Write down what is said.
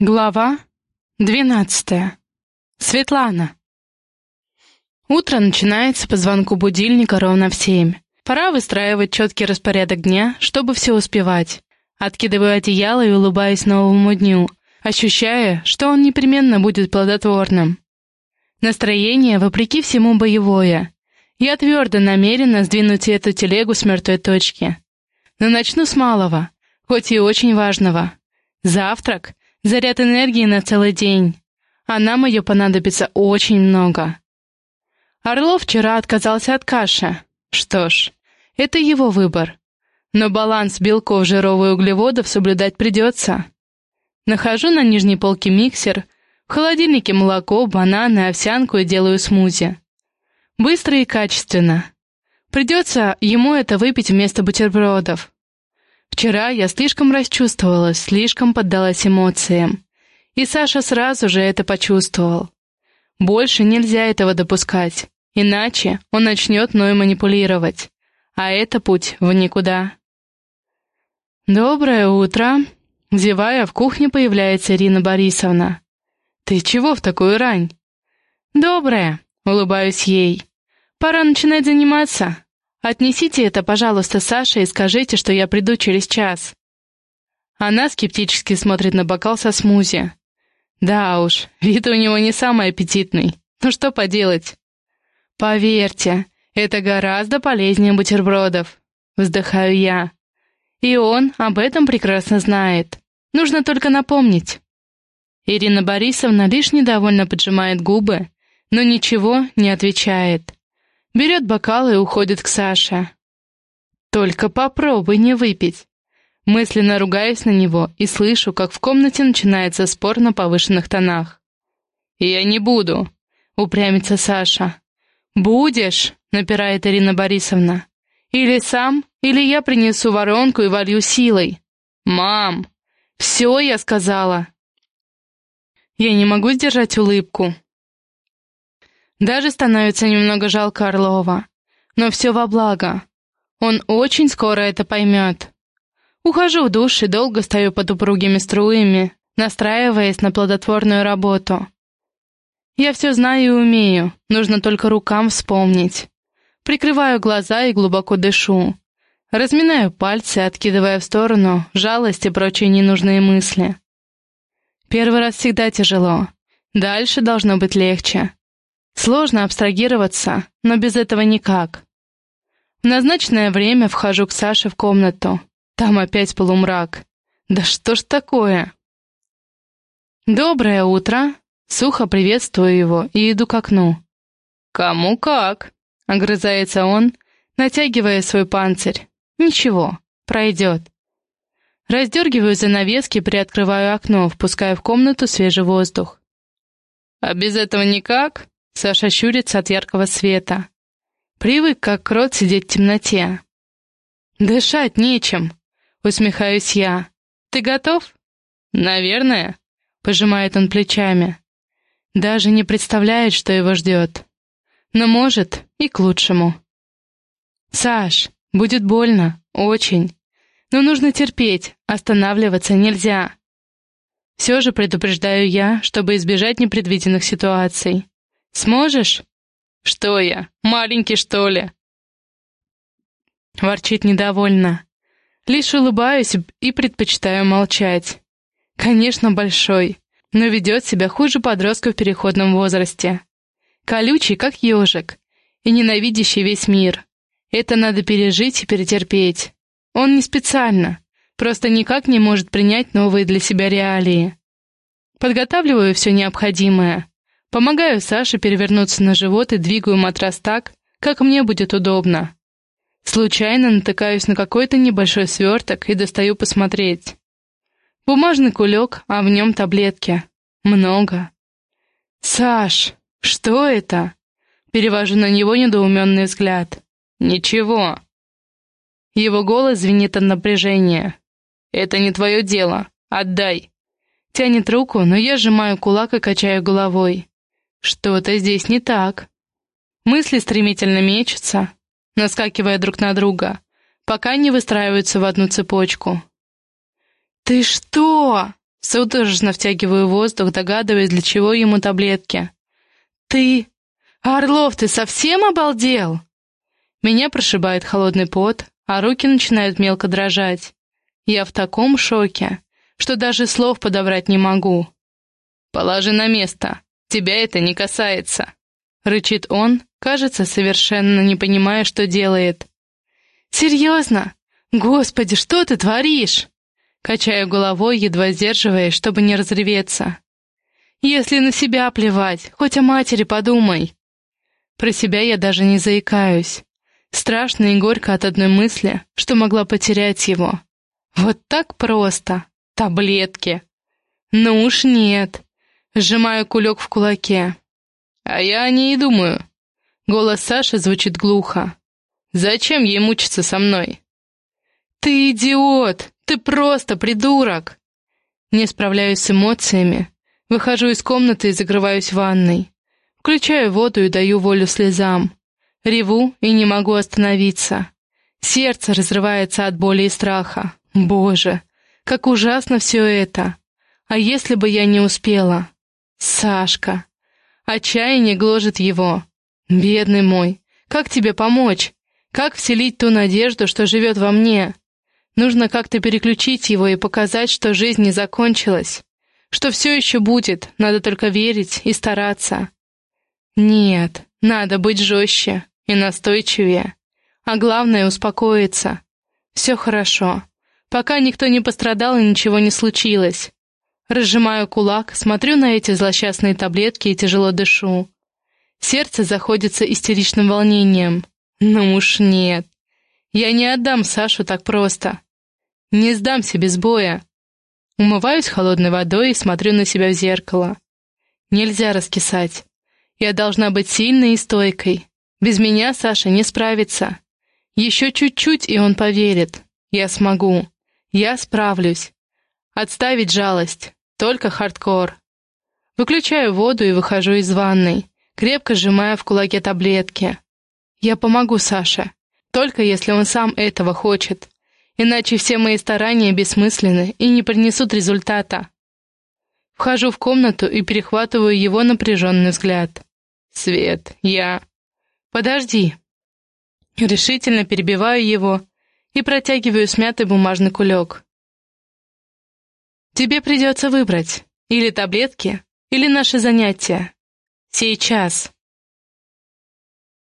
Глава двенадцатая. Светлана. Утро начинается по звонку будильника ровно в семь. Пора выстраивать четкий распорядок дня, чтобы все успевать. Откидываю одеяло и улыбаюсь новому дню, ощущая, что он непременно будет плодотворным. Настроение, вопреки всему, боевое. Я твердо намерена сдвинуть эту телегу с мертвой точки. Но начну с малого, хоть и очень важного. Завтрак — заряд энергии на целый день, а нам ее понадобится очень много. Орлов вчера отказался от каши. Что ж, это его выбор. Но баланс белков, жиров и углеводов соблюдать придется. Нахожу на нижней полке миксер, в холодильнике молоко, бананы, овсянку и делаю смузи. Быстро и качественно. Придется ему это выпить вместо бутербродов. Вчера я слишком расчувствовалась, слишком поддалась эмоциям. И Саша сразу же это почувствовал. Больше нельзя этого допускать. Иначе он начнет мной манипулировать. А это путь в никуда. «Доброе утро!» Зевая, в кухне появляется Ирина Борисовна. «Ты чего в такую рань?» «Доброе!» — улыбаюсь ей. «Пора начинать заниматься. Отнесите это, пожалуйста, Саше и скажите, что я приду через час». Она скептически смотрит на бокал со смузи. Да уж, вид у него не самый аппетитный. Ну что поделать? «Поверьте, это гораздо полезнее бутербродов», — вздыхаю я. И он об этом прекрасно знает. Нужно только напомнить. Ирина Борисовна лишь недовольно поджимает губы, но ничего не отвечает. Берет бокал и уходит к Саше. «Только попробуй не выпить». Мысленно ругаюсь на него и слышу, как в комнате начинается спор на повышенных тонах. «Я не буду», — упрямится Саша. «Будешь», — напирает Ирина Борисовна. «Или сам, или я принесу воронку и волью силой». «Мам!» «Все, я сказала». Я не могу сдержать улыбку. Даже становится немного жалко Орлова. Но все во благо. Он очень скоро это поймет. Ухожу в душ и долго стою под упругими струями, настраиваясь на плодотворную работу. Я все знаю и умею, нужно только рукам вспомнить. Прикрываю глаза и глубоко дышу. Разминаю пальцы, откидывая в сторону жалость и прочие ненужные мысли. Первый раз всегда тяжело. Дальше должно быть легче. Сложно абстрагироваться, но без этого никак. В назначенное время вхожу к Саше в комнату. Там опять полумрак. Да что ж такое? «Доброе утро!» Сухо приветствую его и иду к окну. «Кому как?» — огрызается он, натягивая свой панцирь. «Ничего, пройдет». Раздергиваю занавески, приоткрываю окно, впуская в комнату свежий воздух. «А без этого никак?» — Саша щурится от яркого света. Привык, как крот, сидеть в темноте. «Дышать нечем», — усмехаюсь я. «Ты готов?» «Наверное», — пожимает он плечами. Даже не представляет, что его ждет. Но может и к лучшему. «Саш, будет больно, очень. Но нужно терпеть, останавливаться нельзя». Все же предупреждаю я, чтобы избежать непредвиденных ситуаций. «Сможешь?» «Что я, маленький, что ли?» Ворчит недовольно. Лишь улыбаюсь и предпочитаю молчать. Конечно, большой но ведет себя хуже подростка в переходном возрасте. Колючий, как ежик, и ненавидящий весь мир. Это надо пережить и перетерпеть. Он не специально, просто никак не может принять новые для себя реалии. Подготавливаю все необходимое. Помогаю Саше перевернуться на живот и двигаю матрас так, как мне будет удобно. Случайно натыкаюсь на какой-то небольшой сверток и достаю посмотреть. Бумажный кулек, а в нем таблетки. Много. «Саш, что это?» Перевожу на него недоуменный взгляд. «Ничего». Его голос звенит от напряжения. «Это не твое дело. Отдай». Тянет руку, но я сжимаю кулак и качаю головой. Что-то здесь не так. Мысли стремительно мечутся, наскакивая друг на друга, пока не выстраиваются в одну цепочку. «Ты что?» — Судорожно втягиваю воздух, догадываясь, для чего ему таблетки. «Ты... Орлов, ты совсем обалдел?» Меня прошибает холодный пот, а руки начинают мелко дрожать. Я в таком шоке, что даже слов подобрать не могу. «Положи на место, тебя это не касается», — рычит он, кажется, совершенно не понимая, что делает. «Серьезно? Господи, что ты творишь?» Качаю головой, едва сдерживаясь, чтобы не разреветься. «Если на себя плевать, хоть о матери подумай». Про себя я даже не заикаюсь. Страшно и горько от одной мысли, что могла потерять его. Вот так просто. Таблетки. Ну уж нет. Сжимаю кулек в кулаке. А я о ней и думаю. Голос Саши звучит глухо. Зачем ей мучиться со мной? Ты идиот! Ты просто придурок! Не справляюсь с эмоциями. Выхожу из комнаты и закрываюсь в ванной. Включаю воду и даю волю слезам. Реву и не могу остановиться. Сердце разрывается от боли и страха. Боже, как ужасно все это! А если бы я не успела? Сашка! Отчаяние гложет его. Бедный мой, как тебе помочь? Как вселить ту надежду, что живет во мне? Нужно как-то переключить его и показать, что жизнь не закончилась, что все еще будет, надо только верить и стараться. Нет, надо быть жестче и настойчивее. А главное — успокоиться. Все хорошо. Пока никто не пострадал и ничего не случилось. Разжимаю кулак, смотрю на эти злосчастные таблетки и тяжело дышу. Сердце заходится истеричным волнением. Ну уж нет. Я не отдам Сашу так просто. Не сдамся без боя. Умываюсь холодной водой и смотрю на себя в зеркало. Нельзя раскисать. Я должна быть сильной и стойкой. Без меня Саша не справится. Еще чуть-чуть, и он поверит. Я смогу. Я справлюсь. Отставить жалость. Только хардкор. Выключаю воду и выхожу из ванной, крепко сжимая в кулаке таблетки. Я помогу Саше. Только если он сам этого хочет. Иначе все мои старания бессмысленны и не принесут результата. Вхожу в комнату и перехватываю его напряженный взгляд. «Свет, я...» «Подожди!» Решительно перебиваю его и протягиваю смятый бумажный кулек. «Тебе придется выбрать или таблетки, или наши занятия. Сейчас!»